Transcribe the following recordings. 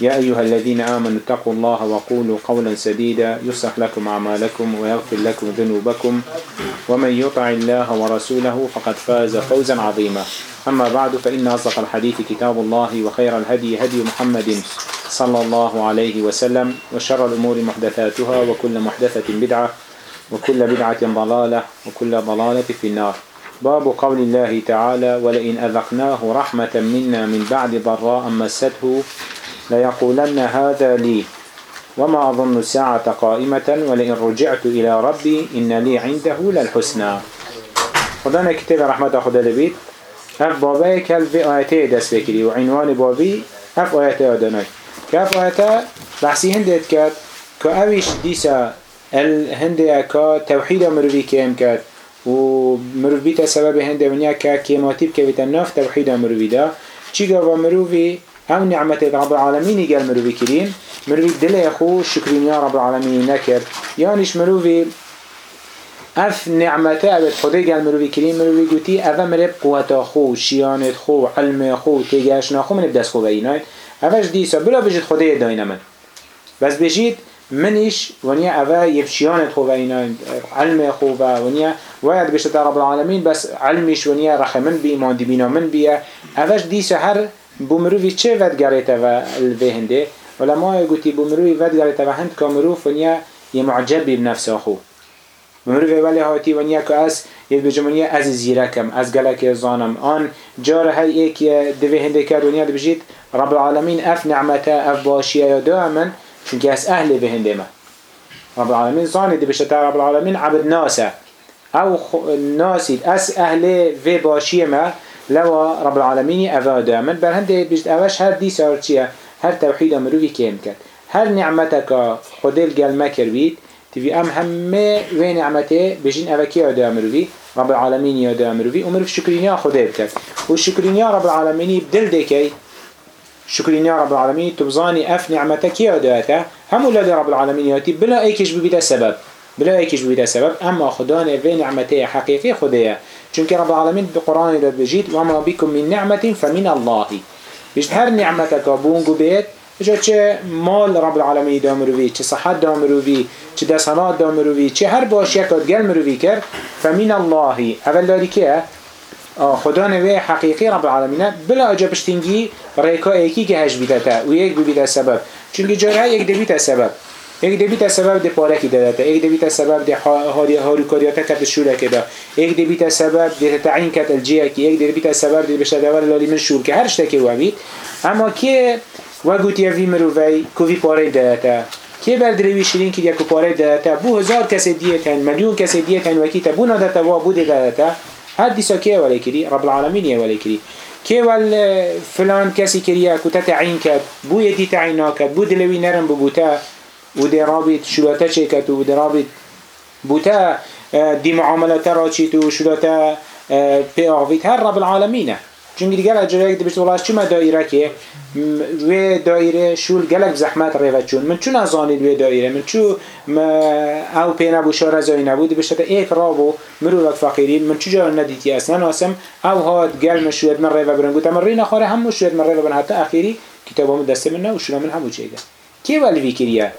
يا أيها الذين آمنوا اتقوا الله وقولوا قولا سديدا يصلح لكم أعمالكم ويغفر لكم ذنوبكم. ومن يطع الله ورسوله فقد فاز فوزا عظيما. أما بعد فإن أصدق الحديث كتاب الله وخير الهدي هدي محمد صلى الله عليه وسلم وشر الأمور محدثاتها وكل محدثة بدعة وكل بدعة ضلالة وكل ضلالة في النار. باب قول الله تعالى ولئن أذقناه رحمة منا من بعد ضراء مسته ليقولن هذا لي. وما أظن الساعة قائمة ولئن رجعت إلى ربي إن لي عنده للحسنى. خدانا كتاب رحمة خدا لبيت. أف بابا كل في آياته دست بكري وعنوان بابي اف آياته آدناي كاف آياته بحثي هندت كات كأويش ديسا الهندية كا توحيد مروي كيم كات ومروي بيتا سبب هندية ونيا كا كيماتيب كبيتا ناف توحيد مروي دا. چيگا و او نعمت رب العالمين قال مروي كريم مروي دل شكرين يا رب العالمين نكر يانش مروي اف نعمته اوید خدای گل مروی کریم مروی گوتی اوه مرب قوتا خو شیانت خو علم خو تیگشنا خو من بدست خو بینای. اوش دیسا بلا بجید خدای داین من. بس بجید منش ونیا اوه یبشیانت خو بینای. علم خو و ونیا وید بشت رب العالمین بس علمش ونیا رحمن بی ایمان دی بینا من بیه. اوش هر بومروی چه ود گریتا و الوهنده علماء گوتی بومروی ود و هند کامروف ونیا یه معجب بنفسه خو مروی ولی هاتی و نیا که از یک بجمعنی از زیرکم از گلک زانم. آن جار های ایک دوی هنده کرد و نیا بجید رب العالمین اف نعمته اف باشیه یا دائما چونکه از اهل به هنده ما. رب العالمین زانی دی بشتا رب العالمین عبد ناسه. او ناسید. از اهل و باشیه ما لوا رب العالمین اف دائما بر هنده بجید اوش هر دی سار چیه هر توحید مروی کم کرد هر نعمتك خدل قال ما كرويت تبي أم همه وين نعمته بجين أوكي يا مروي رب العالمين يا مروي ومروف شكرين يا خدای بكت والشكرين يا رب العالمين بدل ديكي شكرين يا رب العالمين تبزاني أف نعمتك يا داتا هم ولاد رب العالمين ياتي بلا أيكش ببيت السبب بلا أيكش ببيت السبب أما خداني في نعمته حقيقي خدايا چونك رب العالمين بقرآن داد بجيت وما بكم من نعمة فمن الله. بجد هر نعمتك بونگو بيت جا چه مال رب العالمین دا مروی چه صحت دا مروی چه دستانات دا مروی چه هر باش یکات گل مروی کر فمن الله. اول داری که خدا نوی حقیقی رب العالمین بلا اجا پشتینگی ریکا ایکی که هش بیتا و یک بیتا سبب. چونکه جاره یک دبیتا سبب. یک دبیتا سبب ده پارکی دادتا یک دبیتا سبب ده هاری هاری کاریاتا کت شوره کدا یک دبیتا سبب ده تعیین کت الجیه کی یک دبیتا سبب ده بشه دور لالی من شور که هر شتکی وابید اما که و گوتی وی مروی کوی پاره داتا کی بر دروی شیرین کی یک پاره داتا بو هزار کس دیت هن میلیون کس دیت هن وکی تبو نداتا و بود داتا هر دیسا کی ولی کری؟ رب العالمین ولی کری. کی ول فلان کسی کریا کو تعیین کد. بو یدی تعیین کد. بو دلوی نرم بوتا و دی رابط شلوتا و دی رابط بوتا دی معاملات را چیت و شلوتا پی آغویت هر رب العالمینه. چون دیگر اجرایی که بشه چی ما دایره که و دایره شول گلک زحمت ریوه چون. من چون ازانید و دایره؟ من چون او پی نبو شار ازایی نبود بشه ایک رابو مرو وقت فقیری. من چجا ندیدی اصلا ناسم او هاد گل مشوید من ریوه برن من رینا خاره هم مشوید من ریوه برن حتی اخیری کتابا من دسته من نه و شنا من همو چیگه کی ولی ویکریه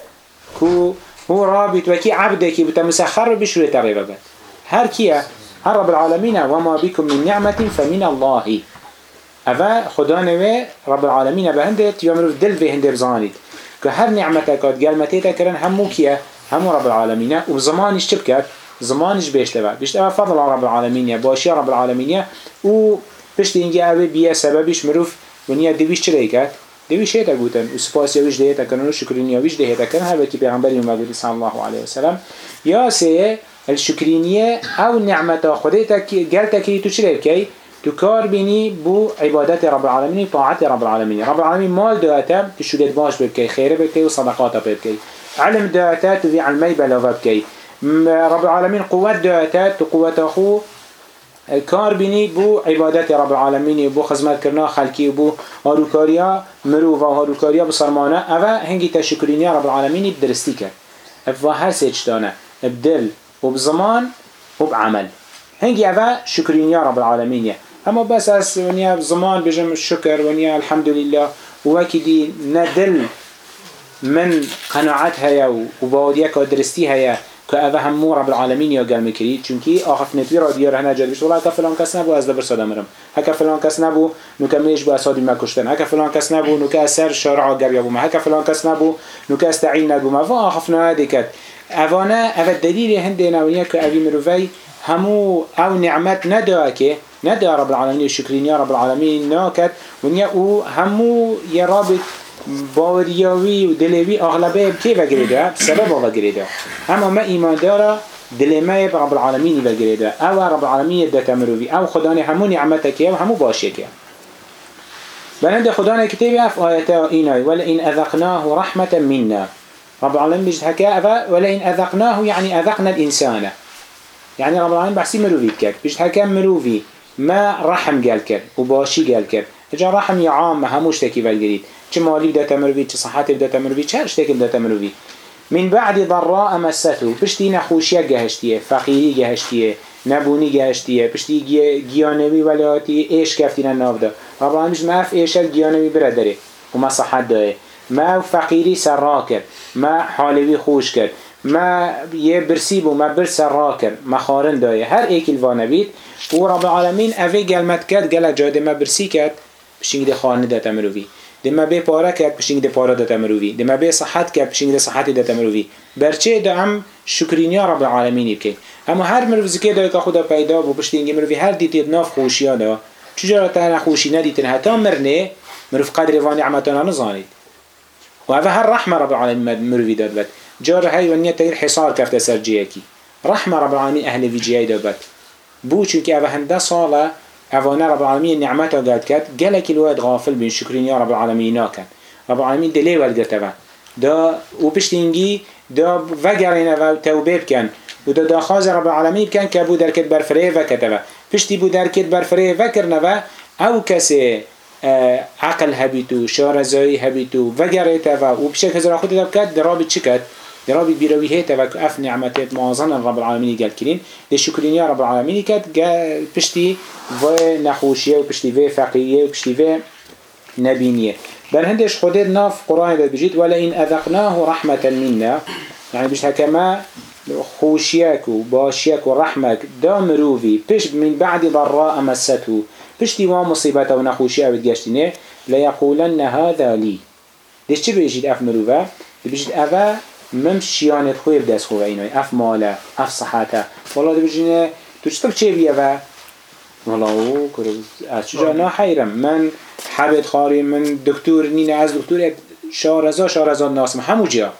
کو هو رابط وكي عبده كي بتمسخر ریوه بد هر کیه؟ هر رب العالمين وما بكم من نعمة فمن الله. اوه خدا نوه رب العالمین به هنده تیو مروف دل به هنده بزانید که هر نعمت کاد گلمتی تا کرن همو کیه؟ همو رب العالمین و زمانش چه بکرد؟ زمانش بیشته و فضل رب العالمین باشی رب العالمین و پشت اینگه اوه بیه سببش مروف ونیا دویش چه ریکد دویش هیتا گوتن و سپاسی ویش دهیتا کنن و شکرینی ویش دهیتا کنن هر وکی پیغمبری اومد صلی الله علیه وسلم یا سه الشكرينية أو نعمة خديتك قلتك تو شريب كي تكار بيني بو عبادات رب العالمين طاعة رب العالمين رب العالمين مال دواتا تشولد باش ببكي خير ببكي وصدقات ببكي علم دواتا تذي علمي بلا ببكي رب العالمين قوات دواتا تقوات أخو کار بینی بو عبادت رب العالمین بو خدمت کرنا خلکی بو هاروکاریا مرو و هاروکاریا بسرمانه اوه هنگی تشکرینی رب العالمین بدرستی کرد. اوه هر سیچ دانه بدل و بزمان و بعمل. هنگی اوه شکرینی رب العالمین اما بس از ونیا زمان بجم شکر ونیا الحمد لله وکی دی ندل من قناعت هيا وباوديك درستي هيا كأذا همو رب العالمين يا قال مكري چونكي آخف نتوي را ديار هنا جد بيش والله هكا فلان كس نبو از دبر صدا مرم. هكا فلان كس نبو نوكا ميش بو اسادي ما كشتن هكا فلان كس نبو نوكا اسر شارع قر يابو ما هكا فلان كس نبو نوكا استعين نبو ما فا آخفنا هذه كت اوانا اوا الدليل هندنا ونيا كأبي مروفي همو او نعمت نداكي ندا رب العالمين الشكرين يا رب العالمين ناكت ونيا او همو يرابط باوریاوی و دلوی اغلبه کی وگریده سبب وگریده اما ما ایمان داره دل ما رب العالمین وگریده او رب العالمین ده تمروی او خدا همون نعمتك و همو باشه که. بلند خدا كتابي اف آياته إيناي ولئن أذقناه رحمة منا. رب العالمين بيجد حكا ولئن أذقناه يعني أذقنا الإنسان يعني رب العالمين بحسي مروفي كر بيجد حكا مروفي ما رحم قال كر وباشي قال كر اجا رحم يا عام هموش تكي والجريد چه مالی بدات مروی چه صحت بدات مروی چه هر شتێک بدات مروی من بعد ضراء مسته. پشتی نخوشیه گهشتیه فقیری گهشتیه نبونی گهشتیه. پشتی گیانوی ولاتی ایش کفتین ناف ده رب العالمین ما اف ایش گیانوی برادره و ما صحت داره. ما فقیری سر کرد. ما حالوی خوش کرد. ما یه برسی بو ما برس را کرد. ما خارن داره. هر ایکل وانبید و رب العالمین اوی گلمت کرد گلک جاده ما برسی کرد. بشینگ ده خانه ده تمروی دما به پاره کرد پشینگ ده پاره دات مروی دما به صحت کرد پشینگ ده صحت دات مروی برچه ده هم شکرینیا رب العالمین بکن اما هر ده که خدا پیدا بو پشتینگ مروی هر دیتید ناف خوشیا ده چجورا تا نخوشی ندیتن حتی مرنه مروف قدر و نعمتنا نزانید و هذا هر رحمة رب العالمين مروي داد بات جار هاي ونيا تغير حصار كفت سرجيكي رحمة رب العالمين أهل في داد بات بو چونك هذا هنده صالة اوانا رب العالمين نعمته قد كات. جلك الواد غافل بين شكرين يا رب العالمين ناكن. رب العالمين دلي ولد قرتبا دا وبشتينجي دا وقرنا و توبه بكن ودا دا خاز رب العالمين كان كابو دركت برفريه وكتبا پشتی بو دركت برفريه وكرنا و او كسي عقل هبيتو شارزایی هبيتو وقريتا و وبشك هزر خود دبكت درابي چكت رابي بيرويه تبعك اف نعمات معزنا رب العالمين قال كلين. لشكرين يا رب العالمين كات بشتي في نخوشية وبشتي في فقية وبشتي في نبينية. بل هندش خدير ناف قرآن دا بجيت إن أذقناه رحمة منا. يعني بشتها كما خوشيك وباشيك ورحمك دام روفي. بشت من بعد ضراء مسته. بشتي ومصيبته ونخوشيه بتجشتني لا يقولن هذا لي. ليش تبي بيجي اف مروفة بيجي أفا مم شیانت خوی دست خوب اینای اف ماله اف صحته. والا دو بجینه تو چطور چه بیه و؟ والا او از چجا نه حیرم. من حبت خاری من دکتور نینه از دکتور شارزا شارزا ناسم. همو جا.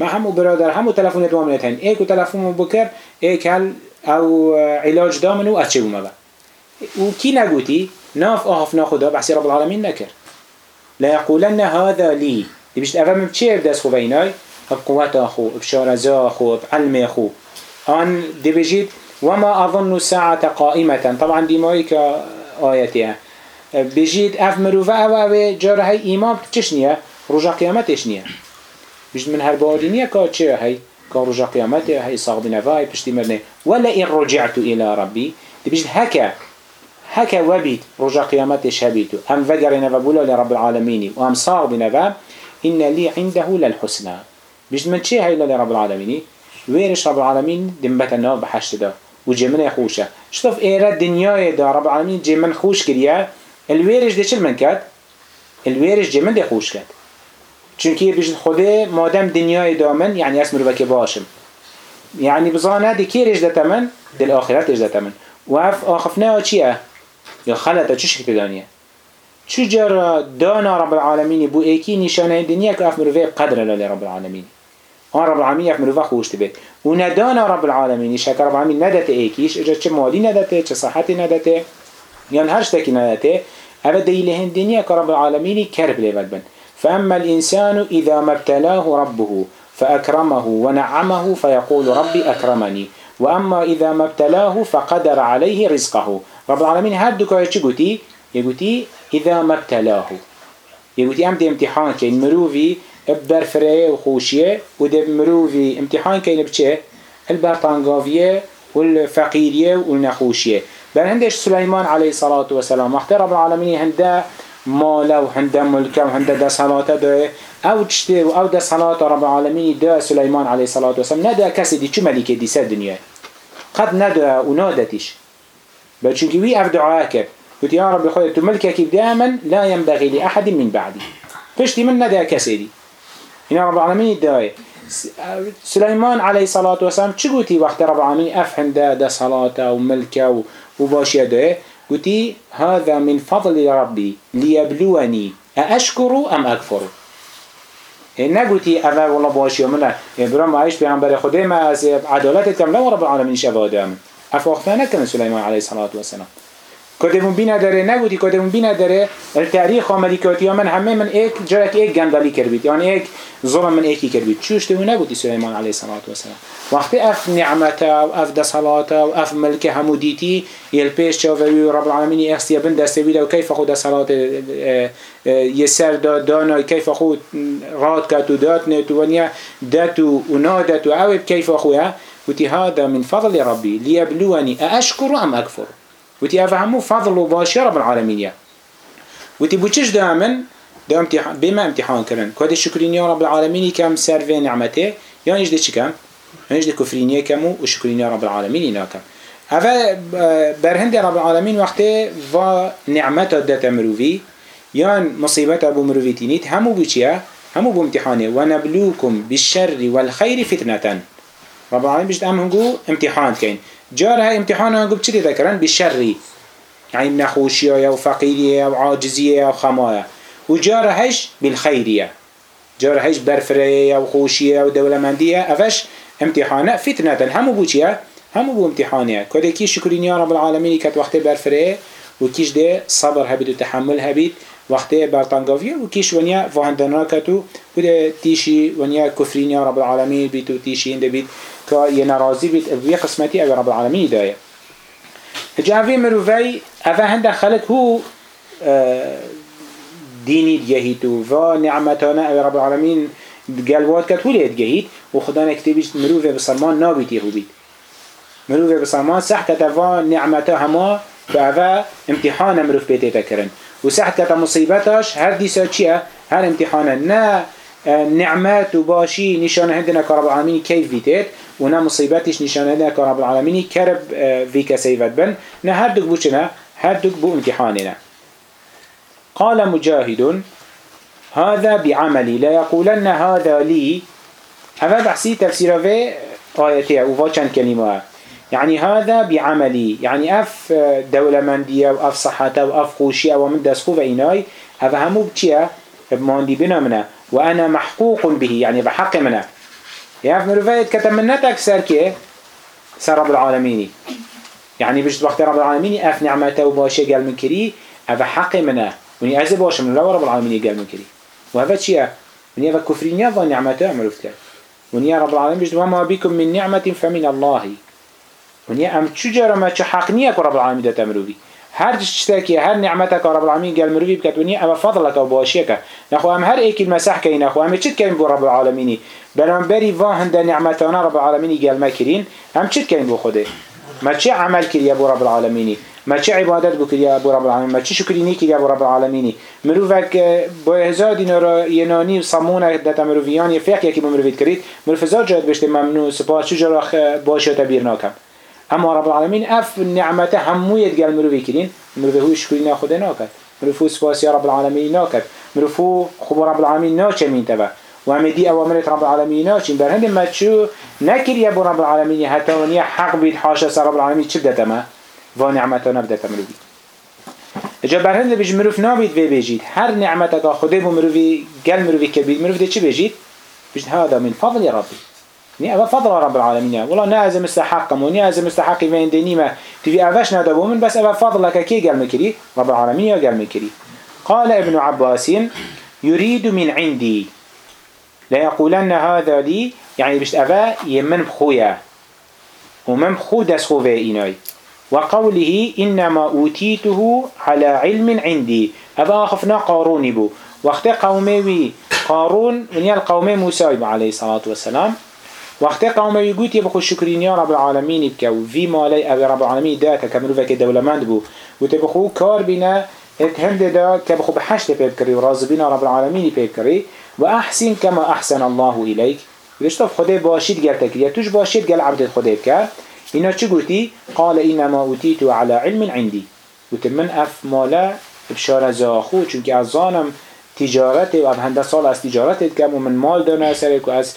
ما همو برادر همو تلفون دوام نتین ایک و تلفون بکر ایک هل او علاج دامنو از چه بومه با و کی نگوتی؟ ناف آهف ناخدا بحثی رب العالمین نکر. لا يقولن هذا لي دي بيشت أفهم بچه بدس خوب اینای؟ بقوة أخو بشارزا أخو بعلم أخو أن دي بجيت وما أظن ساعة قائمة طبعا دي مايك آياتها بجيت أف مروفا أو أو جاره هاي إيمان تشنية رجع قيامتش نية بجيت من هالبادينية كا چه هاي كا رجع قيامته هاي صاغ بنفاي بشتي مرنه ولا إن رجعت إلى ربي. بجيت هكا هكا وبيت رجع قيامتش هبيتو هم فقر نفبولا لرب العالمين وهم صاغ بنفا إن لي عنده للحسنى. بيجد من چه هاي لرب العالمين ويرش رب العالمين دنبت النار بحشت دا وجمن خوشه. شطف ايرا دنيا دا رب العالمين جمن خوش كريا الويرش ده چل من كد الويرش جمن ده خوش كد چونكي بيجد خوده مادم دنيا دامن يعني اسم رو بك باشم. يعني بزانه دي كيرش ده تمن دي الآخرت ده تمن وعف آخفناه چيه يا خلطه چو شكل دانيه چو جرى دانا رب العالمين بو ايكي نشانه دنيا كاف مروفي قدر لله رب العالمين آن رب العالمین یک مروفه خوشت به و ندانا رب العالمین. شکر رب العالمین ندته ایکیش اجا چه مالی ندته چه صحتی ندته یعنی هر شتکی ندته اوه دیل هندینیه که رب العالمین کرب لیود بن. فأما الإنسان إذا ما ابتلاه ربه فأكرمه ونعمه فيقول ربي أكرمني وأما إذا ما ابتلاه فقدر عليه رزقه. رب العالمين هاد كاي چه قوتي يقولي إذا ما ابتلاه يقولي أم دي امتحان كين مروفي برفرية وخوشية ودي مروفي امتحان كين بچه البرطانقافية والفقيرية والنخوشية بل هندش سليمان عليه الصلاة والسلام وقت رب العالمين هنده ماله وهنده ملكه وهنده دسهلاته ده او تشتي او دسهلات رب العالمين ده سليمان عليه الصلاة والسلام نده كسي دي چو ملكه دي سر دنيا قد نده ونادتش بل چونك وي اف دعاء كر قلت يا رب تو ملكك دائما لا ينبغي لأحد من بعدي فشتي من نده كسي دي هنا رب العالمين ده سليمان عليه الصلاة والسلام چه قلتي وقت رب العالمين اف هنده دسهلاته وملكه وباشيه ده؟ قلتي هذا من فضل ربي ليبلوني أأشكر أم أكفر نقولتي أما والله باشي ومنا إبراهيم عايش بيعنبر خده ما از عدالت لا رب العالمين شفا دام أفاقتنا كان سليمان عليه الصلاة والسلام کدوم بینا داره نگودی کدوم بینا داره التاریخ ملکاتی من همه من ایک جرک ایک گندالی کرد یعنی ایک ظلم من ایکی کرد چوش تو نگودی سلیمان علیه الصلاة والسلام وقتی اف نعمت و اف دسالات و اف ملک همو دیتی یل پیش چاوی رب العالمین اخسی بن دستوی و کیف خود دسالات یسر دانا کیف خود راد کتو دات نتو ونیا داتو و نادتو او کیف خویا. وتي هذا من فضل ربي ليبلوني أأشكر أم أكفر وتي أفهموا فضل وباشي رب العالمين وتي بوچش دامن امتحان بما امتحان كرن. كده شكرين يا رب العالمين كم سرفي نعمته. يعني إيش ده كم؟ يعني كفرين كمو وشكرين يا رب العالمين ناكم. هذا برهند رب العالمين وقته و نعمته ده تمروفي يعني مصيبته ابو مروفيتينيت همو بوچيا همو بامتحانه ونبلوكم بالشر والخير فتنة. رب العالمين بيجد أم هنگو امتحان كين. جار هاي امتحانا قب چلي ذكرن بالشر يعني نخوشية وفقيرية وعاجزية وخماية وجار هايش بالخيرية جار هايش برفرية وخوشية ودولمندية أفش امتحانه فتنة همو بوشيا همو بو امتحانيا كده كي شكرين يا رب العالمين كت وقت برفرية وكيش ده صبر هبيد وتحمل هبيد وقت برطانقافية وكيش ونيا فهندناكتو كده تيشي ونيا كفرين يا رب العالمين بيتو تيشي هند بيت كا ينرازي بيت في قسمتي او رب العالمين دايه جاوی مروفی اوه هنده هو دینی جهید و نعمتانه او رب العالمین قلبات کت هو لید جهید و خدا نکتبیش مروفی بسلمان نابیتی هو بید مروفی بسلمان سح کت و نعمتا هما به اوه امتحان مروف بیتی تکرن و سح کت مصیبتاش هر دیسا چیه؟ هر امتحانه. نه نعمت و باشی نشانه هندنا که رب العالمین کیف بیتید و نه مصیبتش نشانه هندنا که رب العالمین کرب وی کسیفت بن. نه هر دوک بو امتحاننا قال مجاهد هذا بعملي لا يقولن هذا لي هذا بحسي تفسير في آياتي وفا چند كلمة يعني هذا بعملي يعني اف دولة مندية و اف صحة و اف خوشية و من دسخو و ايناي هذا همو بچيه بماندي بنا وأنا محقوق به يعني بحق منه. يعرف مرفايت كتب منتك سر كيه سر رب العالمين. يعني بجد وقت رب العالمين أف نعمته وباشي قال من كري هذا حق منه. وني أزي باش من رب العالمين قال من كري. وهذا شيء وني هذا كفرين يظن نعمته عملت كر وني رب العالمين بجد وما بكم من نعمة فمن الله. وني أم تشجر ما تحق نيك رب العالمين ده تمرو بي. هر تشتكي هر نعمتك رب العالمين قال مروي بكتوني أما أو باشيك نخو أم هر إيك المسح كي نخو أم تشت كين بو رب العالمين بل أم بري نعمتنا رب العالمين قال ما كرين أم تشت كين بو خده ما تشي عمل كري يا بو رب العالمين ما تشي عبادت بو كري يا بو رب العالمين ما تشي شكريني كري يا بو رب العالمين مروفك بو هزار دينار يناني صمونة ده مروفيان يفيق يكي بمروفيت كريت مروفزار جاد بشت ممنوع سپاس شو جراخ باشا تبير ناكم اما رب العالمين اف نعمت همویت گل مروفی کرین مروفی هو شکری ناخده ناکد مروفو سباسي رب العالمين ناکد مروفو خب رب العالمین ناچمین تبا و همه اوامرت رب العالمين ناچین بر ما تشو نکریه بو رب العالمين حتى وانيا حق بيت حاشا سر رب العالمين چی بدتا ما؟ و نعمتا نبدتا مروفی اجا بر هند بج مروف نابید وی بیجید. هر نعمتا خده بو مروفي گل مروفي كبير مروف ده چه بیجید؟ بیجید هذا من فضل ربي نی اول فضل رب العالمینه ولی نه مستحق مستحقم و نه از مستحقی و اندنیمه تیوی اوش نده من بس اول فضل که کی گل مکری رب العالمین یا گل مکری قال ابن عباس يريد من عندي. لا يقولن هذا لي يعني بشت أبا يمن بخويا. ومن بخو دس خوفي إناي وقوله إنما أوتيته على علم عندي. أبا أخفنا قارون بو. واختي قومي قارون من يال قومي موسى عليه الصلاة والسلام. وقت قومي يقول يبقوا شكرين يا رب العالمين بكو في مالي أبي رب العالمين داتا كملو فكي دولمند بو. وتبخو كار بنا هند دا كبخو بحشت بيبكري ورازبين رب العالمين بيبكري وأحسن كما أحسن الله إليك ليش طب خده باشيد قال تكريا توش باشيد قال عبد خده بك إنا چه قلتي قال إنما أوتيت على علم عندي وتمن أف مالا بشارة زاخو. چونك از تجارت و هنده سال از تجارت کم و من مال دانه سرک و از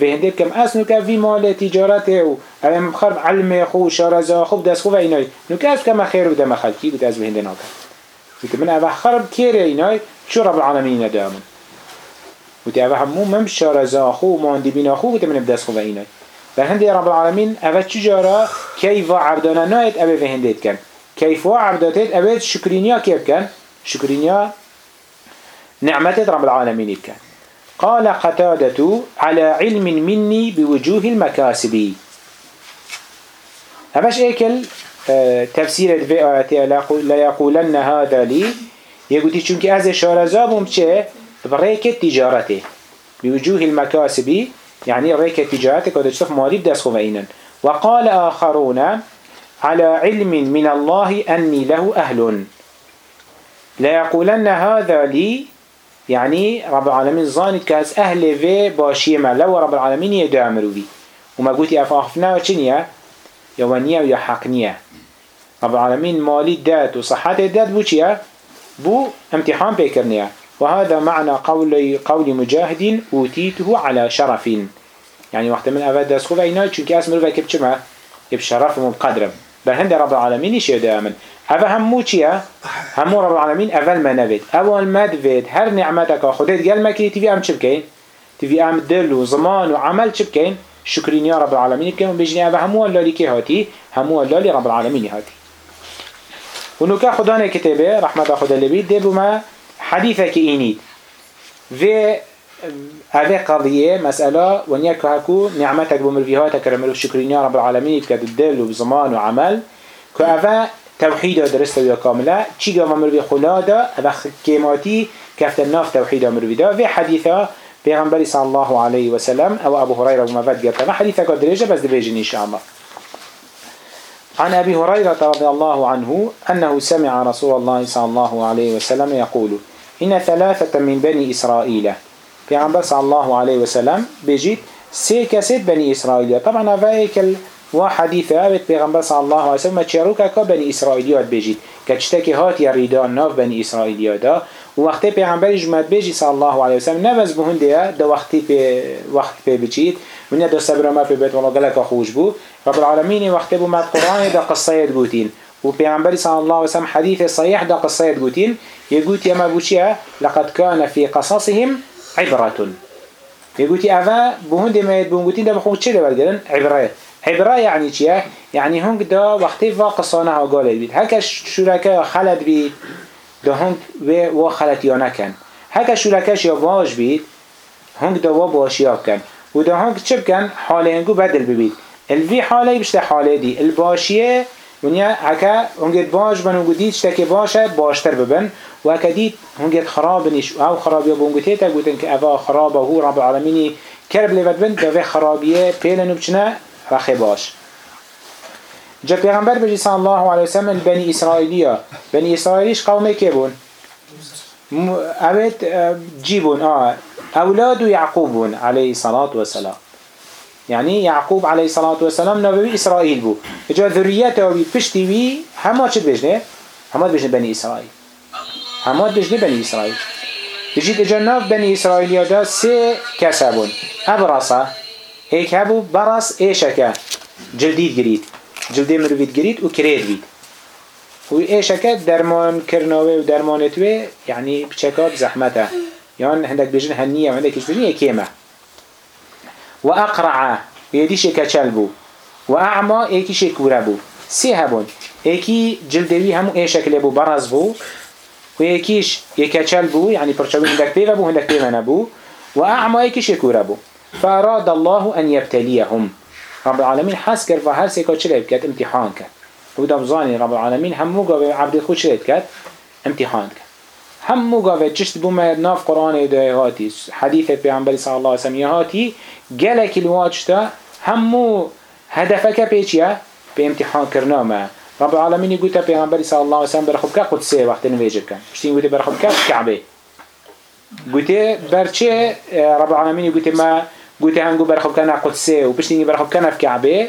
وهنده کم از نو که وی مال تجارت و ایم خرب علم خو شارزا خوب دست خوب اینای. نو که از کم خیر و دم خلکی بود از وهنده ناکر وقت من اوه خرب کیر اینای شو رب العالمین دامن وقت اوه همو مم شارزا خو ماندی بینا خو بود من بدست خوب اینای. بر هنده رب العالمین اوه و عبدانا ناید اوه وهنده کن كيف وعبدتت أبد شكرينيا كيف كان شكرينيا نعمة رب العالمين كان قال قتادة على علم مني بوجوه المكاسب. همش إيكل آه تفسير في آياتي لا يقولن هذا لي. يقول چونك از شارزابهم چه؟ بريك تجارته. بوجوه المكاسب يعني ريك تجارته كده تشوف مالي بدس خوفينا وقال آخرون على علم من الله أني له أهل. لا يقولن هذا لي يعني رب العالمين ظانت كاس أهل في باشي ما. لو رب العالمين يدعمروا بي. وما قلت أفاقفنا وچنيا يوانيا ويا حقنيا. رب العالمين مالي دات وصحات دات بو چيا بو امتحان بيكرنيا. وهذا معنى قول قول مجاهد أوتيته على شرف. يعني وقت من أفاد داس خوفا إنا چونك اسمه بكب چما بشرف ومقدرم بهند رب العالمين يشهد هذا همو چيا همو رب العالمين اول ما نبيت اول ما دفيت هر نعمتك خدت قال مكي تبي ام چبكين تبي ام دل وزمان وعمل چبكين شكرين يا رب العالمين كم بيجني هذا همو الله لك هاتي همو الله لرب العالمين هاتي ونوكا خدانا كتابه رحمة خدا لبيت دبو ما حديثك إينيد في هذه قضية مسألة ونيك هكو نعمتك بمرفيهاتك رملو شكرين يا رب العالمين بكاد الدل وبزمان وعمل كأفا توحيد درست ويا كاملة چيغا ممروي خلادا أفا كيماتي كفت الناف توحيد مروي دا. في حديثة پیغمبر صلى الله عليه وسلم أو أبو هريرة ومفاد قرطنا حديثة درجة بس دبيجن إن شاء الله عن أبي هريرة رضي الله عنه أنه سمع رسول الله صلى الله عليه وسلم يقول إن ثلاثة من بني إسرائيل پیغمبر صلی الله علیه و سلم بجید سه کسید بنی اسرائیل. طبعا کل و حدیث اوه پیغمبر صلی الله علیه و سلم چرو که بنی اسرائیلیات بجید؟ که چته که هات یا ریدان بنی و وقتی پیغمبر جمعت بجید صلی الله علیه و سلم نوز بهنده دو وقتی پی وقت پی بچید. من دو صبر ما پی بیت والله گلک خوش بو. رب العالمین وقتی بو مد قرآن دا قصه گوتین. و پیغمبر صلی الله علیه و سلم حدیث صحیح دا قصه گوتین. يقول يا ما بوشيا لقد كان في قصصهم عبرة. يقولي أفا بهون دي ما يتبون ده بخوض چه عبرة. عبرة يعني چيه؟ يعني هنگ دا وقتی واقصانه ها قاله بید هكا شركة خلط بید دا هنگ و خلط یا نکن هكا شركش یا واج بید هنگ دا و باشیاب کن و دا هنگ چه بکن حاله هنگو بدل ببید الوی حاله بشته حاله دی الباشیه ونیا هکا هنگت باش بن هنگو دید شتک باشه باشتر ببن و هکا دید هنگت خراب نیش او خرابیه بونگو تیتا گوتن که اوه خرابه هو رب العالمینی کرب لیوت بن دوه خرابیه پیلنو بچنه رخی باش. جا پیغمبر بجی صلی الله علیه وسلم بنی اسرائیلیا. بنی اسرائیلیش قومه که بون؟ اوید جیبون آه. اولاد یعقوبون علیه الصلاة والسلام يعني يعقوب عليه الصلاة والسلام نبي إسرائيل بو إجا ذريته وبي بشتي بي همات شد بجنه؟ همات بجنه بني إسرائيل همات بجنه بني إسرائيل بجيت إجا ناف بني إسرائيل يدا سي كسبون أبرصة هيك هبو برص إيشكا جلديد جريد جلدي مروفيد جريد وكريد بيد وإيشكا درمان كرناوي ودرمانتوي يعني بشكات زحمته يعني عندك بجن هنية وعندك إيش بجن يكيمة و اقرع یدیش کچل بو و اعما ایکیش کورا بو سی هبون ایکی جلدوی همو ای شکل بو برز بو و ایکیش یکچل بو يعني پرچاوی هندک پیوه بو هندک پیوه نبو و اعما ایکیش کورا بو فاراد الله ان يبتليهم. رب العالمين حس کرد و هر بکد امتحان کرد. و دبزانی رب العالمين همو گاوه عبد خود چلی بکد امتحان کرد. همو گاوه چشت بوم ناف قرآن هاتی حدیث پیغمبر صلی الله علیه هاتی گلک الواجتا همو هدفك پیچیه به امتحان کرنا ما رب العالمين يقول پیغمبر صلی الله علیه وسلم برخوب که قدسه وقت پشتین گوته برخوب که کعبه. گوته برچه رب العالمين يقول ما قوتي هنقو برخب كان قدسي وبشتيني برخب كان في كعبه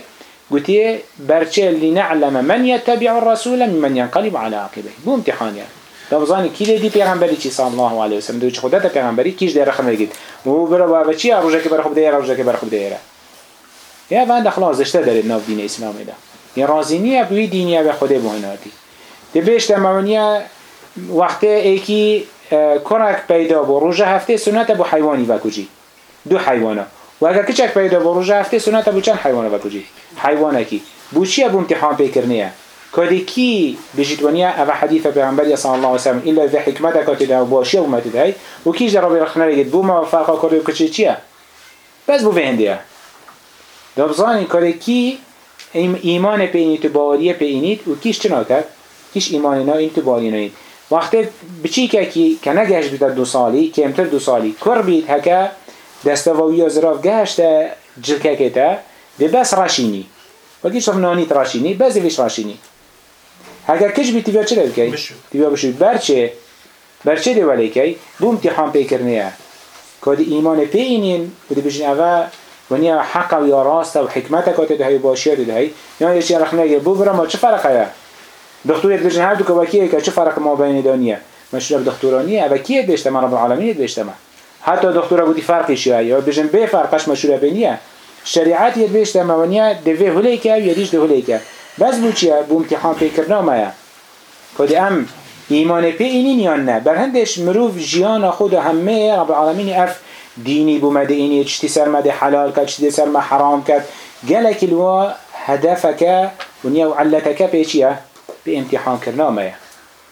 قوتي برشي لنعلم من يتبع الرسول ممن ينقلب على عقبه بو امتحان يعني. دابزاني كي دي پیغمبری چی؟ صلی الله علیه وسلم دوی خودت پیغمبری؟ کیش در رقم و برو با چی؟ روزه که برخوب دیره روزه که برخوب دیره. یا وند خلاص زشته دارید ناف دین اسلام ده یا رازینیه بوی دینیه به بویناتی دی. بیشتر مونیه وقتی ایکی کرک پیدا بو. روزه هفته سنت بو حیوانی و کجی دو حیوانا. و اگر کچک پیدا بروج هفته سنت بو چند حیوانه بکجی حیوانه کی بو چی ابو امتحان پیکرنیه. کدی کی بجیتونیا او حدیث پیغمبر صلی الله علیه و سلم الا ذا حکمت کات ده باشی و مت ده و کیش در رابط خنه گید بو موافقه کرد و کچی چیه؟ بس بو فهندیه دابزانی کدی کی ایمان پینی تو باوری پینید و کیش چنا کرد کیش ایمان نه این تو باوری نه وقتی بچی که کی کنه گشت بیت دو سالی کمتر دو سالی کر بیت هکه دستواوی زراف گهشت جلکه کتا ده بس راشینی وکی شف نانیت راشینی بس ویش راشینی اگر کش بی تیویا چرا بکی؟ تیویا بشوی برچه برچه ده ولی کی؟ بو امتحان پی کرنیه که ده ایمان پی اینین و ده بجن اوه ونیا حق و یا راست و حکمت کات ده هی باشیه ده هی یا یه چی رخنه گه بو برم چه فرقه دکتور یک بجن هر دو که وکیه که چه فرق ما بین دانیه مشروع دکتورانیه اوه کیه دیشته من رب العالمین دیشته من حتی دکتر بودی فرقی شیعه یا بجن به فرقش مشهور بینیه شریعت یه بیشت موانیه دوی هلی که یا دیش دو هلی که. بس بو چیه؟ بو امتحان پی کرنا مایه کدی ام ایمان پی اینین یا نه. بر هندش مروف جیان خود همه رب العالمین اف دینی بو مده اینی چتی سر مده حلال کرد چتی سر ما حرام کرد. گلک الوا هدفك ونیا و علتك پی چیه؟ به امتحان کرنا مایه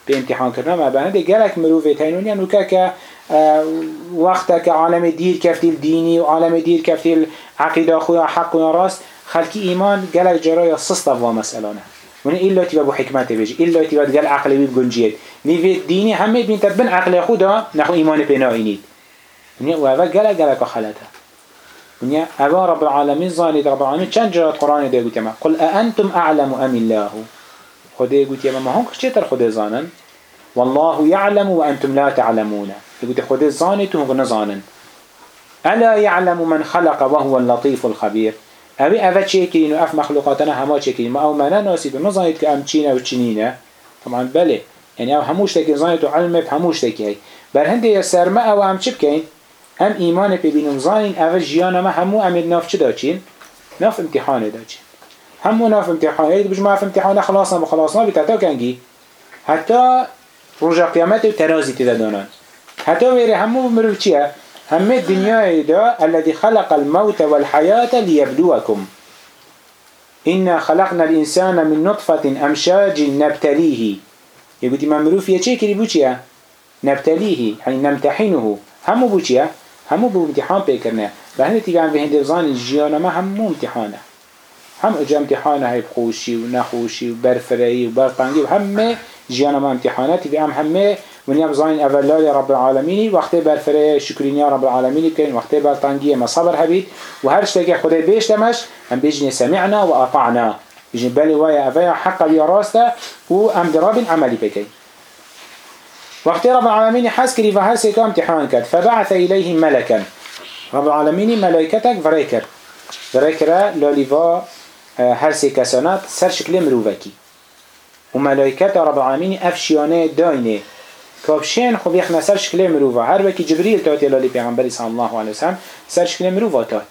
به امتحان کرنا مایه بر هنده گلک مروف تینونیا نوکه که وقتا که عالم دیر کفتیل دینی و عالم دیر کفتیل عقیده خویا حق و راست خلکی ایمان گلک جرای سست و مسئلانه. من ایلا تیبا بو حکمت بیجی ایلا تیبا گل عقل بی بگنجید نیوی دینی همه بین تبن عقل خودا نخو ایمان پینا اینید و اوه گلک گلک خلطه. ونیا اوه رب العالمین ظالید رب العالمین چند جرات قرآن ده گوت ما قل أأنتم أعلم أم الله. خدا گوت ما هم چطور خدا زانن؟ والله يعلم وأنتم لا تعلمون. يقول خود زانت وهم نزانن ألا يعلم من خلق وهو اللطيف الخبير؟ أبي أفا تشيكين وأف مخلوقاتنا هما تشيكين ما أو ما ناسي. بمزايد كأم تشينا وتشينينا طبعا بلي يعني أو هموش تكي زانت وعلم هموش تكي بل هندي يسرما أو أم چبكين هم إيمان ببينهم زانين أفا جيانا ما همو أمد ناف چه داچين ناف امتحان داچين همو ناف امتحان يد بجمع في امتحان خلاصنا بخلاصنا بتاتا كنجي حتى رجع قيامت ترازي تدانان حتى ويري همو مروف چيه همه الدنيا دا الذي خلق الموت والحياة ليبلوكم إنا خلقنا الإنسان من نطفة أمشاج نبتليه يقول ما مروف يچه كري بو چيه نبتليه يعني نمتحنه. همو بو چيه همو بو امتحان بيكرنا بهنه تيجي عن بهند الظان الجيانا ما همو امتحانه. هم اجا امتحانه هاي بخوشي ونخوشي وبرفري وبرطنگي وهمه جيانا ما امتحانات تيجي هم همه ونیا بزاین اولای رب العالمینی وقتی بر فره شکرینیا رب العالمینی کن وقتی بر تنگیه ما صبر هبید و هر شتاکی خدای بیشتمش هم بیجنی سمعنا و اطعنا. بیجنی بلی وای اویا حقا بیا راسته و ام دراب عملی بکی وقتی رب العالمین حس کری و هر سیکا امتحان کرد فبعث الیهم ملکا رب العالمین ملائکتک فرای کرد. فرای کرد لالیوا هر سی کسانات سر شکل مروفکی و ملائکت رب العالمین افشیانه داینه. كابشين خب يخنا سر شكل مروفا هر وكي جبريل تاتي لالي پیغمبر صلى الله عليه وسلم سر شكل مروفا تات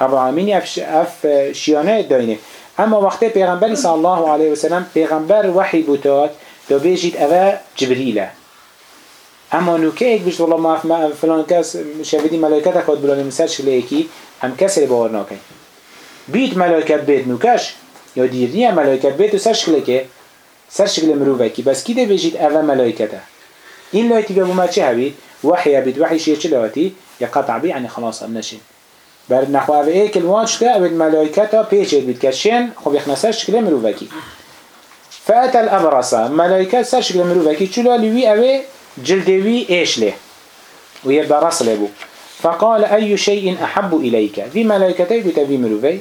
رب العالمين اف, اف شيانه داينه اما وقت پیغمبر صلى الله عليه وسلم پیغمبر وحي بوتات دو بيجيت اوه جبريله اما نوکه ایک بشت والله ما فلان کس شویدی ملائکت اکاد بلانی مسر شکل ایکی هم کسی باور ناکن. بیت ملائکت بیت نوکش یا دیر نیه ملائکت بیت و سر شکل که سر شکل مروفه کی بس کی ده بجید اول ملائکته این لایتی که بوما چه هبید وحی بید وحی شیه چه لایتی یا قطع بی یعنی خلاص هم نشین بر نحو أو ایک الواج ده اوید ملائکتا پیچید بید که شین خب یخنا سر شکل مروفه کی فأتى الأبرصة ملائكة سر شكل مروفة كي چلو لوي أوي جلدوي إيش له ويبقى رص له فقال أي شيء أحب إليك؟ في ملائكتي قلت في مروفي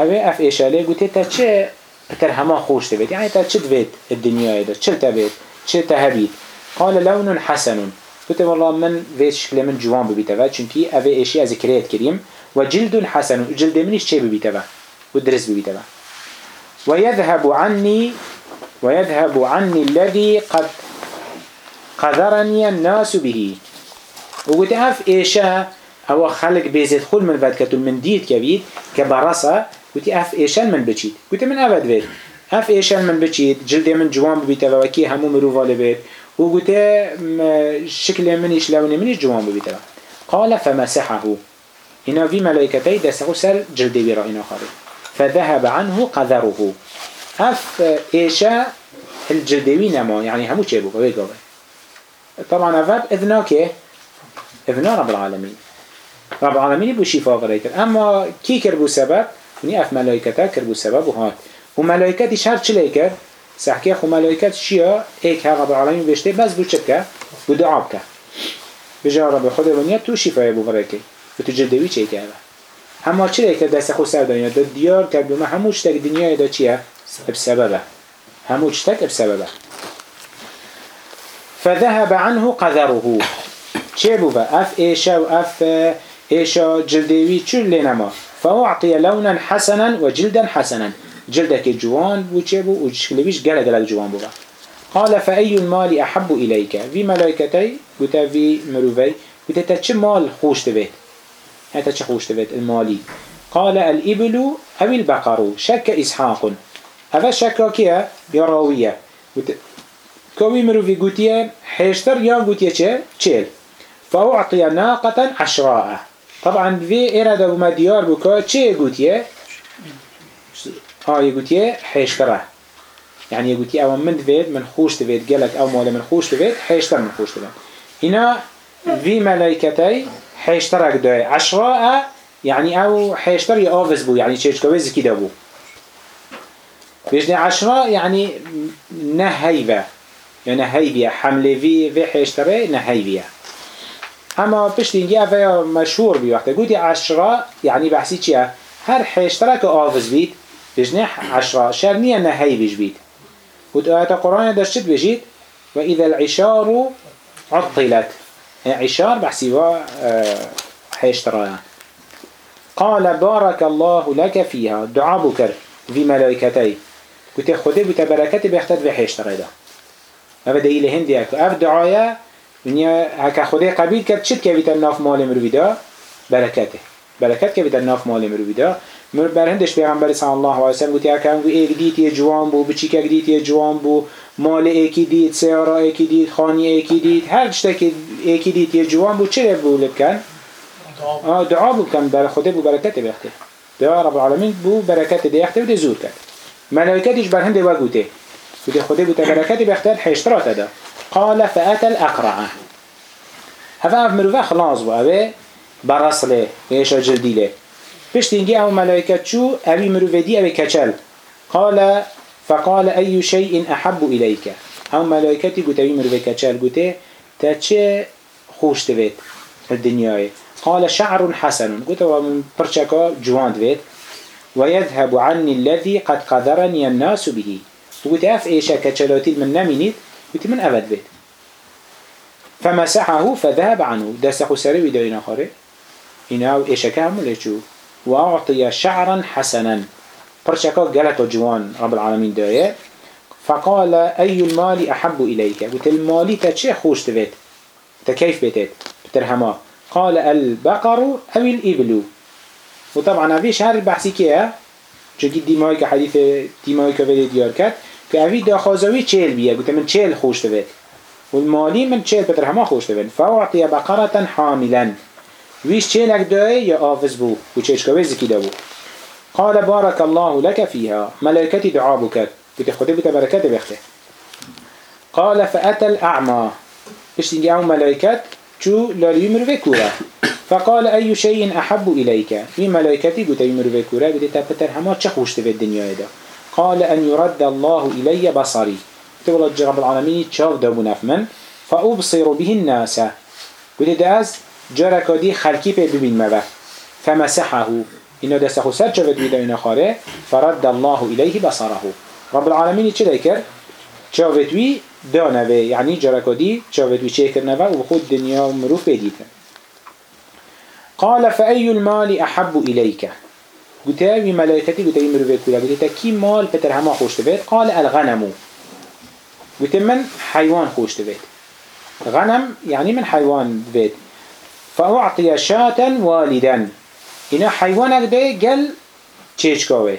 أوي أف إيش له قلت تتشي ترهما خوش تبيت يعني تتشي تبيت الدنيا إذا تشل تبيت تشل تهبيت قال لون حسن. قلت والله من فيت شكل من جوان ببيتوا چونكي أوي إيشي از كريت كريم وجلد حسن. جلد منيش چه ببيتوا ودرس ببيتوا ويذهب عني ويذهب عني الذي قد قذرني الناس به وقلت اف ايشا او خلق بيزيد خل من فد كتل من ديت كبيد كبرصة قلت اف ايشا من بچيت قلت من ابد فيد اف ايشا من بچيت جلد من جوان ببيت وكي همو مروفا لبيت وقلت شكل منيش لوني منيش جوان ببيت قال فمسحه. هنا في ملائكتي دسخو سر جلد بيرا هنا فذهب عنه قذره. اف ايشا الجلدوي نما. يعني همو چه بو طبعا افاب اذناكه اذنا رب العالمين رب العالمين بو شفاء غريكر اما كي كربو سبب؟ وني اف ملائكتا كربو سبب وهات وملائكتي شهر چه ليكر سحكي خو ملائكت شيا ايك ها رب العالمين بيشته بس بو چكا بو دعابك بجا رب خود تو شفاء بو غريكي وتو جلدوي چه كهلا هما چه ليكر دست خو سر دنيا دا ديار كردو ما هموش تك دنيا دا چيه بسببه هموش تك بسببه فذهب عنه قذره. چه بوبا اف ايشا و اف إيشا جلدوي چون لنما فأعطي لونا حسنا وجلدا حسنا. جلدك جوان بو چه بو؟ وشكلويش قلق قلق جوان بوبا قال فأي المال أحب إليك؟ في ملائكتي قلت في مروفي قلت تتش مال خوش تبيت هذا تتش خوش تبيت المالي قال الإبل أو البقر شك إسحاق. هذا شك كيا؟ يراوية كوي مروفي قوتية حيشتر يا قوتية چه؟ چل فأعطي ناقة عشراء. طبعا في إرادة بما ديار بكا چه قوتيه؟ آه يقوتيه حيشتره يعني يقوتيه او من تفيد من خوش تفيد قالك او مال من خوش تفيد حيشتر من خوش تفيد هنا في ملايكتي حيشترك داي عشراء يعني او حيشتر يآفز بو يعني چيش كويز كده بو بيجني عشراء يعني نهيبه يعني هيبيا حمله في في حشتره نهيبيا اما پشتینگی اوه مشهور بی وقتا گوتی عشرا یعنی بحثی چیه؟ هر حشتره که آفز بید بجنه عشرا. شر نیه نهی بیش بید. گوت آیت قرآن داشت چید بجید؟ و اذا العشار عطلت. عشار بحثی و حشتره قال بارك الله لك فيها دعا بكر في ملائكتي قلت خده بتا بركتي بيختد في حشتره ده هذا دليل هندي أكو أف دعاية ونيا هكا خدای قبیل کرد. چت که ویتر ناف مال مرویدا برکته. برکت که ویتر ناف مال مرویدا مر برهندش پیغمبر صلی الله علیه و سلم گفت که هم ایک دیت یه جوان بو بچی که دیت یه جوان بو مال ایکی دیت سیارا ایکی دیت خانی ایکی دیت هر چتا که ایکی دیت یه جوان بو چه بو لبکن آه دعا بو کن. بر خدا بو برکت بیخته دعا رب العالمین بو برکت دیخته و دی زور کرد. ملائکتش برهنده و گوته. وده خده بوده بركاتي بيختار حيشترات هذا قال فأتى الأقرع. هذا أف مروفا خلاص بو أبي برس له ويشا جلدي له. بشتينجي أو ملائكة شو أبي مروفا دي أبي كچل قال فقال أي شيء أحب إليك أو ملائكتي قلت أبي مروفا كچل قلت تاتش خوش تبيت الدنيا قال شعر حسن. قلت ومن برشكا جوان تبيت ويذهب عني الذي قد قدرني الناس به. وقلت اف ايشا كتشلاتي من نمينيت قلت من أبد بيت. فمسحه فذهب عنه. دسخ سري ودين اخره هنا ايشا كامل شو وأعطي شعرا حسنا. برشكا قالت جوان رب العالمين دايه فقال أي المال أحب إليك؟ قلت المال تشي خوش تبيت؟ تكيف بيتت بترهما قال البقر أو الإبل. وطبعا هذه هر البحثي كيه چونکی دیمایی که حدیث دیمایی که ولی دیار که اوی داخازوی چهل بیه گوته من چهل خوش دوید والمالي من چه بتر هما خوش تبين فأعطي بقرة حاملا ويش چه لك دوي يا آفز بو وچه كوي زكي دبو قال بارك الله لك فيها ملائكتي دعا بك قلت خده بتا بركات بخته. قال فأتى الأعمى. اشتنجي او ملائكت شو لالي مروفي كورا فقال أي شيء أحب إليك في ملائكتي قلت يمروفي كورا قلت تبتر هما چه خوشت في الدنيا ده قال أن يرد الله إلي بصري. قلت والله رب العالمين تشاف دابو نفمن فأبصر به الناس. قلت داز جاركا دي خلقي في ببين مبا فمسحه. إنه دسته سر شفت بيدا إنه خاره. فرد الله إليه بصره. رب العالمين چه ذكر شافت وي دانوه. يعني جاركا دي شافت وي شكر نوه وخود دنيا ومروف بيديتا قال فأي المال أحب إليك؟ قلت وي ملائكتي قلت يمرو بيت كلا قلت كي مال بتر هما خوش تبيت قال الغنم قلت من حيوان خوش تبيت غنم يعني من حيوان بيت فأعطي شاة والدا. إنه حيوانك ده قل چيشكاوه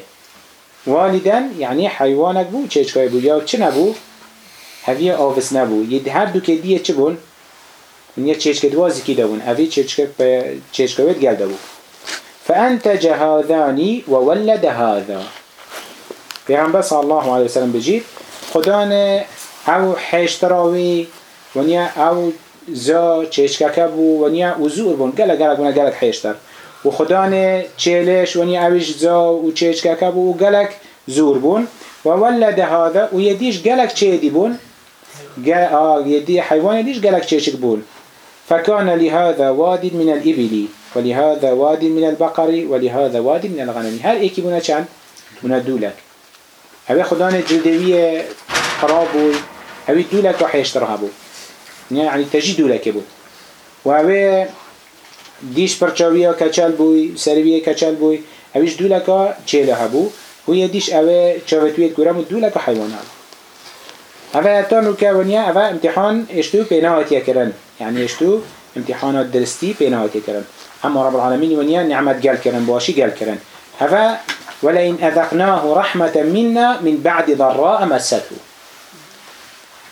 والدا يعني حيوانك بو چيشكاوه بو. يا چه نبو؟ هفيه آفس نبو. يد هر دو دیه چه بون؟ من یه چیچ دوازی کی دون اوی چیچ کد گل دو فأنتج هذاني وولد هذا. پیغمبر صلی الله علیه وسلم بجید خدان أو حشتراوی ونیا أو زا چشککه بو ونیا أو بون. گلک گلک بونه گلک حشتر. و خدان چیلش ونیا زا و چشککه زور بون. و ولد هذا و یدیش گلک چه دی بون. يدي حيوان يديش قالك تشيشك بول. فكان لهذا واد من الإبل ولهذا واد من البقر ولهذا واد من الغنم. هل إيكي بنا چند؟ بنا دولك هذا خدان جلدوية خرابوي هذا دولك وحيشترها بو يعني تجي دولك بو وهذا ديش پرچاوية كچل بوي سروية كچل بوي هذا دولك چيله بو وهي ديش اوه چاوتويت كورم دولك حيوانات هذا تانو كونيا هذا امتحان اشتو بيناوتيا كرن يعني اشتو امتحانات درستي بيناوتيا كرن أما رب العالمين ونيا نعمة قال كرن باشي قال كرن. هذا ولئن أذقناه رحمة منا من بعد ضراء مسته.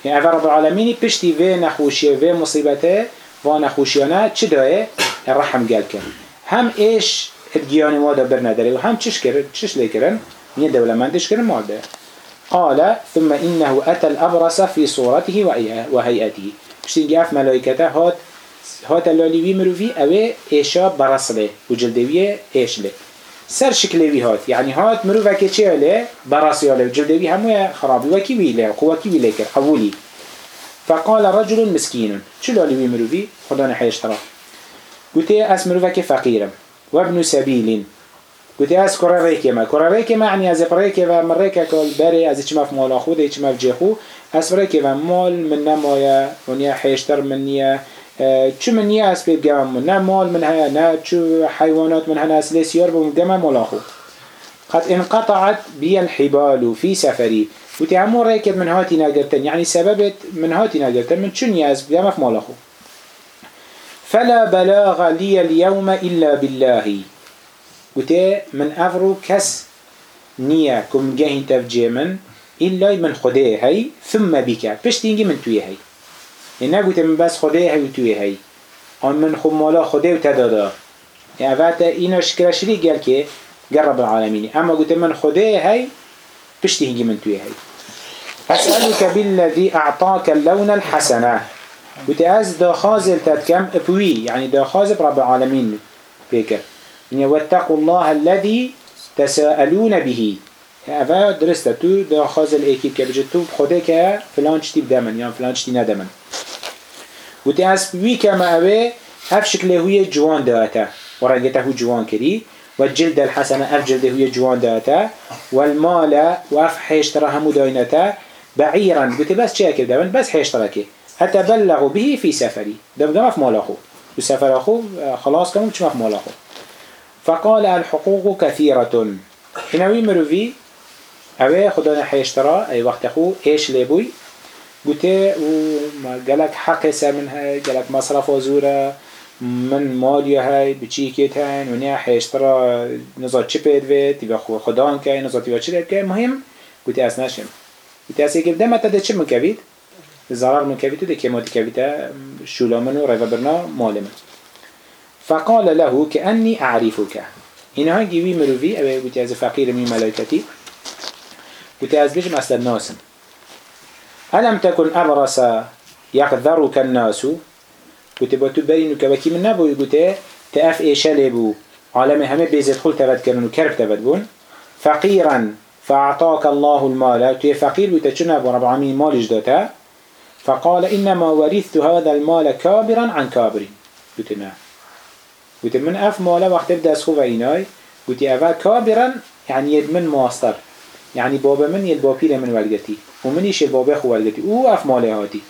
يعني هذا رب العالمين بشتي في نخوشي في مصيبته ونخوشيانا چه داية؟ الرحم قال كرن. هم إيش الجياني وادا برنا داري وهم چش كرن چش لي كرن؟ نيا دولة مندش كرن مال ده قال ثم إنه أتى الأبرص في صورته وهيئته. بشتين قاف ملائكته هات هات اللاليوي مروفي أوه إيشا برصله وجلدوية إيش له. سر شكلوي هات يعني هات مروفا كيشي له؟ برصي له. وجلدوي همو خرابي وكيوي له؟ قوكيوي له قبولي فقال رجل مسكين شو اللاليوي مروفي خدانا حيشترى قلت أس مروفا كفقيرا وابن سبيل قلت از کره ریکه ما. کره ریکه ما یعنی از ریکه و من کل بری از چی مف مال خود چی مف جخو از ریکه و مال من نمایا ونیا حیشتر من نیا. چو من نیا از بید نه مال من هیا نه چو حیوانات من هنه اصلی سیار بوم گم مال خود قد انقطعت بي الحبال في سفري قلت همو ریکه من هاتی نگرتن یعنی سببت من هاتی نگرتن من چون نیاز گم اف مال خود فلا بلاغ لي اليوم إلا بالله. وتي من أفرو كس نية كم جاهن تفجي من إلا من خده هاي ثم بك بشتينجي من توي هاي إنه قلت من بس خده هاي وتوي هاي أن من خمالا خده وتدادا يعني فاتا إنه شكرا شريك قال كي قرب العالمين أما قلت من خده هاي بشتينجي من توي هاي أسألك بالذي أعطاك اللون الحسنة قلت أز دا خازل تتكم أبوي يعني دا خازل رب العالمين بيكر يعني واتقوا الله الذي تساءلون به. أفا درست تو دا خازل ايكيب كبجت تو بخده که فلان چتي بدمن يعني فلان چتي ندمن وتي از وی کما اوه اف شکل هوی جوان دواتا و رنگتا هو جوان کری. و جلد الحسنه اف جلد هوی جوان دواتا والمال و اف حیشتره همو داینتا بعیرا بس چه اکب بس حیشتره که. حتى بلغوا به في سفري ده بقى في مال أخوه وسفر أخوه خلاص كمان مش في مال فقال الحقوق كثيرة هنا وي مروفي أوي خدانا حيشترى أي وقت أخوه إيش لبوي قلت و قالك حق سر من هاي قالك مصرف وزورة من مالي هاي بچي كيت هاي ونيا حيشترا نزاد چه بيد ويت تبا خدا كاي نزاد تبا چه كاي مهم قلت اس نشم قلت اس يكب دم تده چه مكبيد ضرر من كبيتو ده كمات كبيتا شولا من ورفا برنا مال من. فقال له أعرفك هنا هاي جيبي مروفي أبي قلت از فقير من ملائكتي قلت از بيجم أصل الناس ألم تكن أبرس يقذرك الناس؟ قلت باتو برينو كبكي من نبو قلت تأف إيشالي بو عالم همه بيزت خل تبد كرن وكرب تبد بون. فقيرا فأعطاك الله المال. تي فقير وتشنا رب العالمين مال جدتا فقال إنما ورثت هذا المال كابرا عن كابر قلت نعم قلت من أف مالا وقت بدأ أسخو إيناي. قلت أفا كابرا يعني يد من ماستر. يعني بابا من يد بابير من والدتي ومنيش البابا خو والدتي او أف مالي هاتي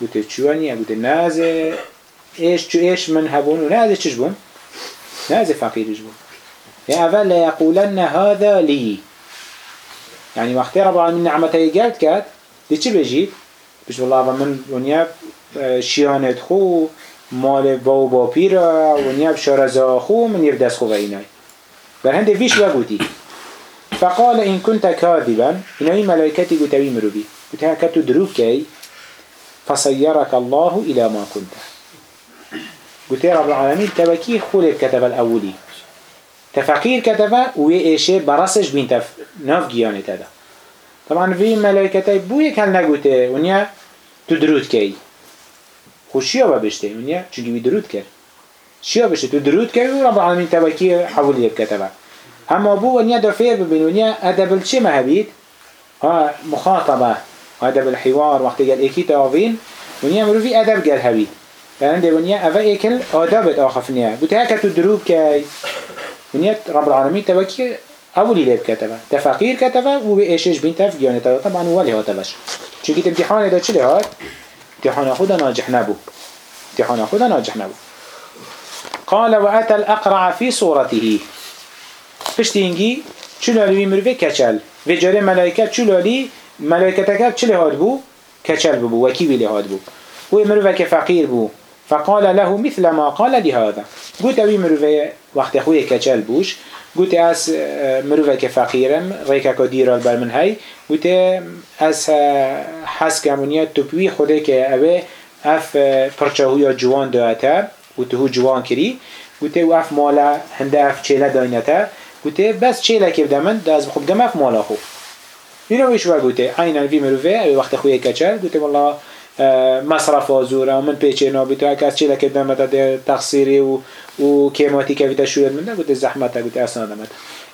قلت شواني قلت نازي إيش شو إيش من هبون ونازي چش بون نازي فقير بون يا أفا لا يقولن هذا لي يعني وقت رب العالمين نعمته قالت كات دي چه بجيت بش والله من ونيا شيانت خو مال باو با پیرا و نیاب شارزا خو من یف دست خو اینای بر هنده ویش و گوتی فقال إن كنت كاذبا إنوي ملائكتي قتوي مروبي قتها كتو دروكي فصيرك الله إلى ما كنت. قلت يا رب العالمين تبكي خلق كتب الأولي. تفقير كتبه ويأشي برسج بين تف ناف جياني تدا. طبعا في ملائكتي بوية كان نقوته؟ ونيا تدرود كي خوشيا ببشته ونيا چونكي بدرود كر شيا بشتي تدرود كي ورب العالمين تبكي حولي بكتبه اما ابو ونيا دفير ببين ونيا أدب الشي ما هبيت ها مخاطبة أدب الحوار وقت قال إيكي تاوفين ونيا مروفي أدب قال هبيت فهند ونيا أفا إيكل أدبت آخفنيا بتهاكت الدروب كاي ونيا رب العالمين تبكي أولي لب كتبه تفقير كتبه وبإيشيش بين تفقياني طبعا ولي شو چونك امتحان دا چلي هات؟ امتحان خدا ناجح نبو امتحان خدا ناجح نبو قال وأتى الأقرع في صورته. پشتینگی چلالی مروی کچل. و جاره ملائکه چلالی ملائکه تکب چلی هاد بو کچل بو وکی بلی هاد بو. و مروی که فقیر بو. فقال له مثل ما قال لهذا. قلت اوي مروي وقت خوي كچل بوش. قلت اس مروي كفقيرم ريكا كدير البر من هاي قلت اس حس كمونيا تبوي خوده که اوه اف پرچاهویا جوان داتا قلت هو جوان كري قلت و اف مالا هنده اف چيلا داينتا قلت بس چيلا كيف دمن داز بخوب دم اف مالا خو. ينو ويش قلت عين الفي مروي اوي وقت خوي كچل قلت والله مصرف آزوره و من پیچه نابی تو اکس چی لکه دمتا ده تقصیری و و کیماتی که ویتا شوید من نگوته زحمت گوته اصلا دمت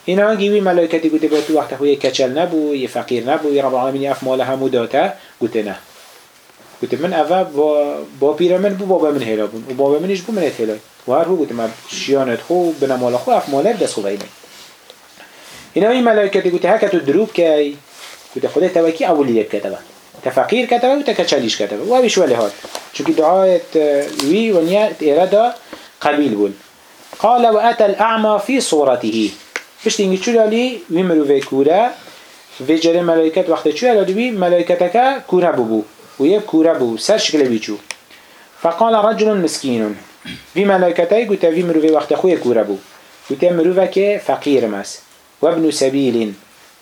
اینا گیوی ملائکتی گوته با تو وقت خوی کچل نبو یه فقیر نبو یه رب العالمین اف مال همو داته گوته نه. گوته من اوه با, با من بو بابا من هلا بون و بابا منش بو من هلا و هر هو گوته من شیانت خو بنا مال خو اف ماله دست خو بینه اینا این ملائکتی گوته هکتو دروب که گوته خدا توکی اولیت کتبه تفقير كتبه وتكتشاليش كتبه وابيش ولي هاد شو دعاية وي ونيا إرادة قبيل بول. قال وأتى الأعمى في صورته. بش تنجي شو لالي ويمرو في كورا في جري ملايكات وقت شو لالي وي ملايكتك كورا ببو ويب كورا بو سر شكل بيشو فقال رجل مسكين في ملايكتي قلت في مرو في وقت أخوي كورا بو. قلت مرو في فقير مس وابن سبيل.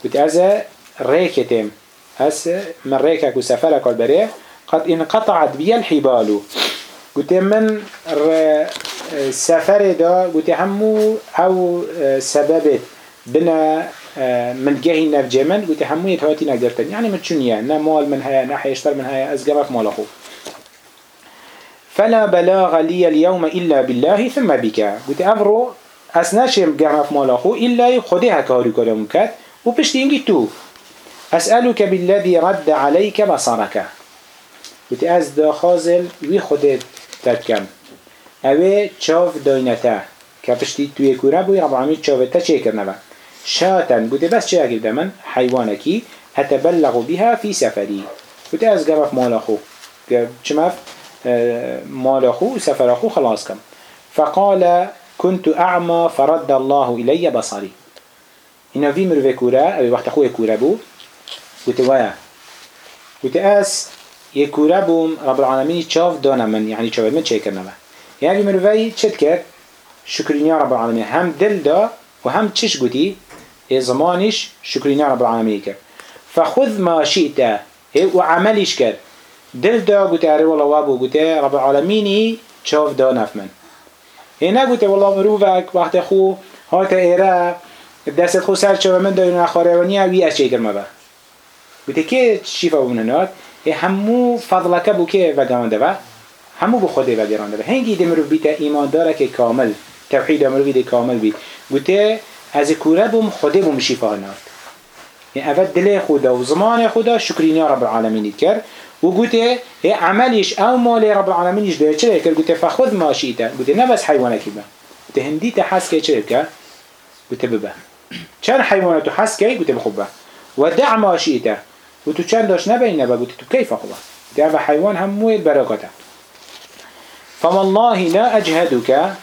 قلت أزا ريكتم. هس من ريكك وسفرك والبريع قد انقطعت بي الحبال. قلت من سفر دا. قلت همو أو سببت بنا من جهي نف من. قلت همو يتهاتي نقدرتن يعني من شنيا نا مال من هيا نا حيشتر من هيا أزقرف مال أخو فلا بلاغ لي اليوم إلا بالله ثم بك. قلت أفرو أسناشم قرف مال أخو إلا خديها كاري كلامكات وبشتينجي تو. أسألك بالذي رد عليك بصرك قلت أز دا خازل وي خودت تركم اوه چاف داينتا كبشتي توي كورا بوي رب العالمين چاوتا چه كرنبا شاتن. قلت بس چه اكيد من حيوانكي أتبلغ بها في سفري قلت أز قرف مال أخو چمف مال أخو سفر أخو خلاص كم فقال كنت أعمى فرد الله إلي بصري. إنه في مروي كورا أو وقت أخوه كورا بو قلت ويا؟ قلت أس يكورا بوم رب العالمين شاف دانا من يعني شاف من شيء كرنا يعني من في شد كر شكرين يا رب العالمين. هم دل دا وهم تشش قلتي زمانش شكرين يا رب العالمين كر فخذ ما شئت وعملش كر دل دا قلت اره والله وابو قلت رب العالميني شاف دا نفمن هنا قلت والله مروفك وقت خو هات ايره دست خو سر چه من دارون اخاره ونیا وی از کرمه با. قلت که شیفا بمننات همو فضلك بو که وگرانده با. همو بو خوده وگرانده با. هنگی ده مروف بیتا ایمان داره که کامل توحید مروف ده کامل بید قلت از کوره بوم خوده بوم شیفا نات يعني أفد دل خدا وزمان خدا شكرين يا رب العالمين كر وقلت هي عمليش أو مال رب العالمين يش ده كر قلت فخذ ما شئت قلت نبس حيوانك با قلت هندي تحس كي كر قلت ببا كان حيوانات حس كي قلت بخبا ودع ما شئت قلت كان داش نبين قلت تو كيف أخبا قلت هذا حيوان هم مويل بركته فوالله لا أجهدك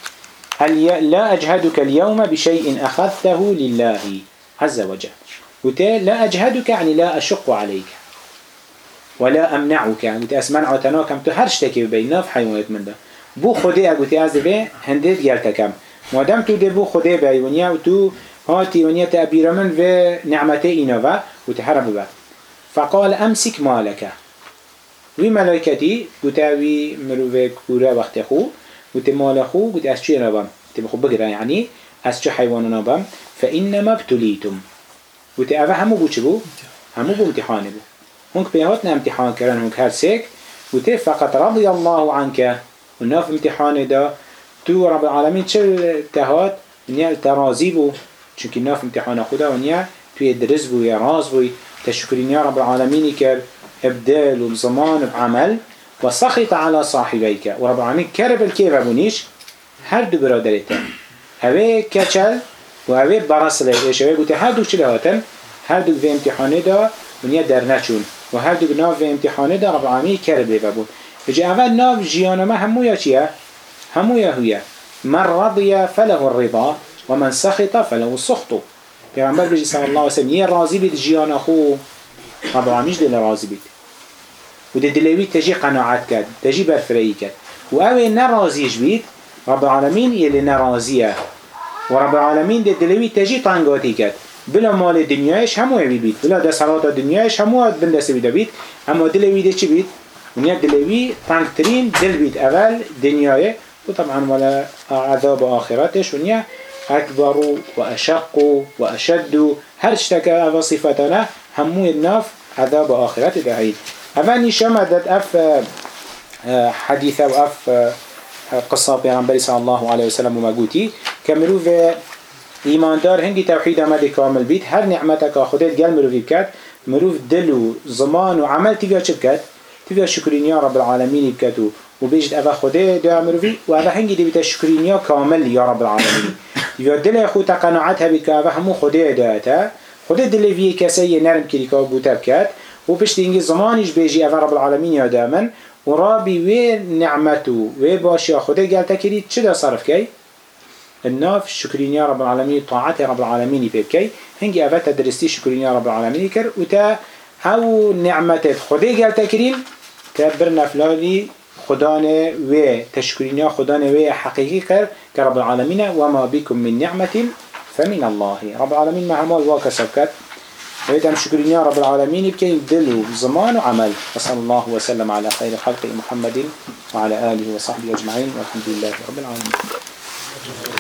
لا أجهدك اليوم بشيء أخذته لله عز وجل. قلت لا أجهدك يعني لا أشق عليك ولا أمنعك قلت أسمنع وتناكم تو هرشتكي بين في حيوانات من ده بو خدي قلت أزد به هندت قلتكم ما دام تو بو خدي بي ونيا وتو هاتي ونيا تأبير من في نعمتي إنوا قلت حرم بها فقال أمسك مالك وي ملائكتي قلت وي مروفي كورا وقت خو. قلت مال خو قلت أس چي نبام قلت بخو بقرا يعني أس چه حيوان نبام فإنما ابتليتم وتي اوه همو بو چه بو؟ همو بو بو. هنك بيهاتنا امتحان كرن هنك هر سيك وتي فقط رضي الله عنك وناف امتحانه دا تو رب العالمين چل تهات ونيا الترازي بو چونك ناف امتحان خدا ونيا تو يدرس بو يا راز بو تشكرين يا رب العالمين كر ابدال وزمان بعمل وسخط على صاحبيك ورب العالمين كرب الكيف ابونيش هر دو برادرته هوه كچل و اوه برس له ایش اوه گوته هر دو چه هاتن هر دو به امتحانه دا ونیا در نچون و هر دو به امتحانه رب العالمین کرده و بود. اجا اول ناو جیان ما همو یا چیه؟ همو یا هویه من رضی فله الرضا و من سخط فله السخط. پیغمبر بجی صلی الله وسلم یه راضی بید جیان خو؟ رب العالمین دل راضی بید. و دلوی تجی قناعت کرد تجی برفرهی کرد. و اوه نرازیش بید رب العالمین یه نرازیه ورب العالمين ده دلوي تجي طنقاتي كد بلا مال دنياش همو يبي بيت بلا ده صلاة دنياش همو بندس بيدا بيت اما دلوي ده چي بيت ونيا دلوي طنقترين دل بيت اول دنياي وطبعا ولا عذاب آخراتش ونيا أكبر وأشق وأشد هر اشتكى أفا صفتنا همو الناف عذاب آخرات بعيد أفاني شمدت أف حديثة وأف قصة پیغمبری صلی الله علیه وسلم و مگوتی که مروف ایماندار هنگی توحید آمده کامل بید هر نعمت که خودت گل مروفی بکد مروف دل و زمان و عمل تیگا چه بکد تیگا شکرینیا رب العالمین بکد و و بیجد اوه خوده دا مروفی و اوه هنگی دی بیتا شکرینیا کامل یا رب العالمین. یا دل خود تقناعت هبی که اوه همو خوده داتا خوده دل وی کسی نرم کری که بوتا بکد و پشت اینگی زمانیش بیجی اوه رب العالمین یا دامن و رابی وی نعمتو وی باشی خوده گلتا کرید چه دا صرف کی؟ الناف شكرين يا رب العالمين طاعت رب العالمين بيبكي هنجي أفتا درستي شكرين يا رب العالمين كر وتا أو نعمت خدي قال تكريم تبرنا فلاني خدانه و تشكرين يا خدانه و حقيقي كر. كرب العالمين وما بكم من نعمة فمن الله. رب العالمين مع ما الواقع سبكت. ويدم شكرين يا رب العالمين بكي دل زمان وعمل. وصلى الله وسلم على خير خلق محمد وعلى آله وصحبه أجمعين. والحمد لله رب العالمين.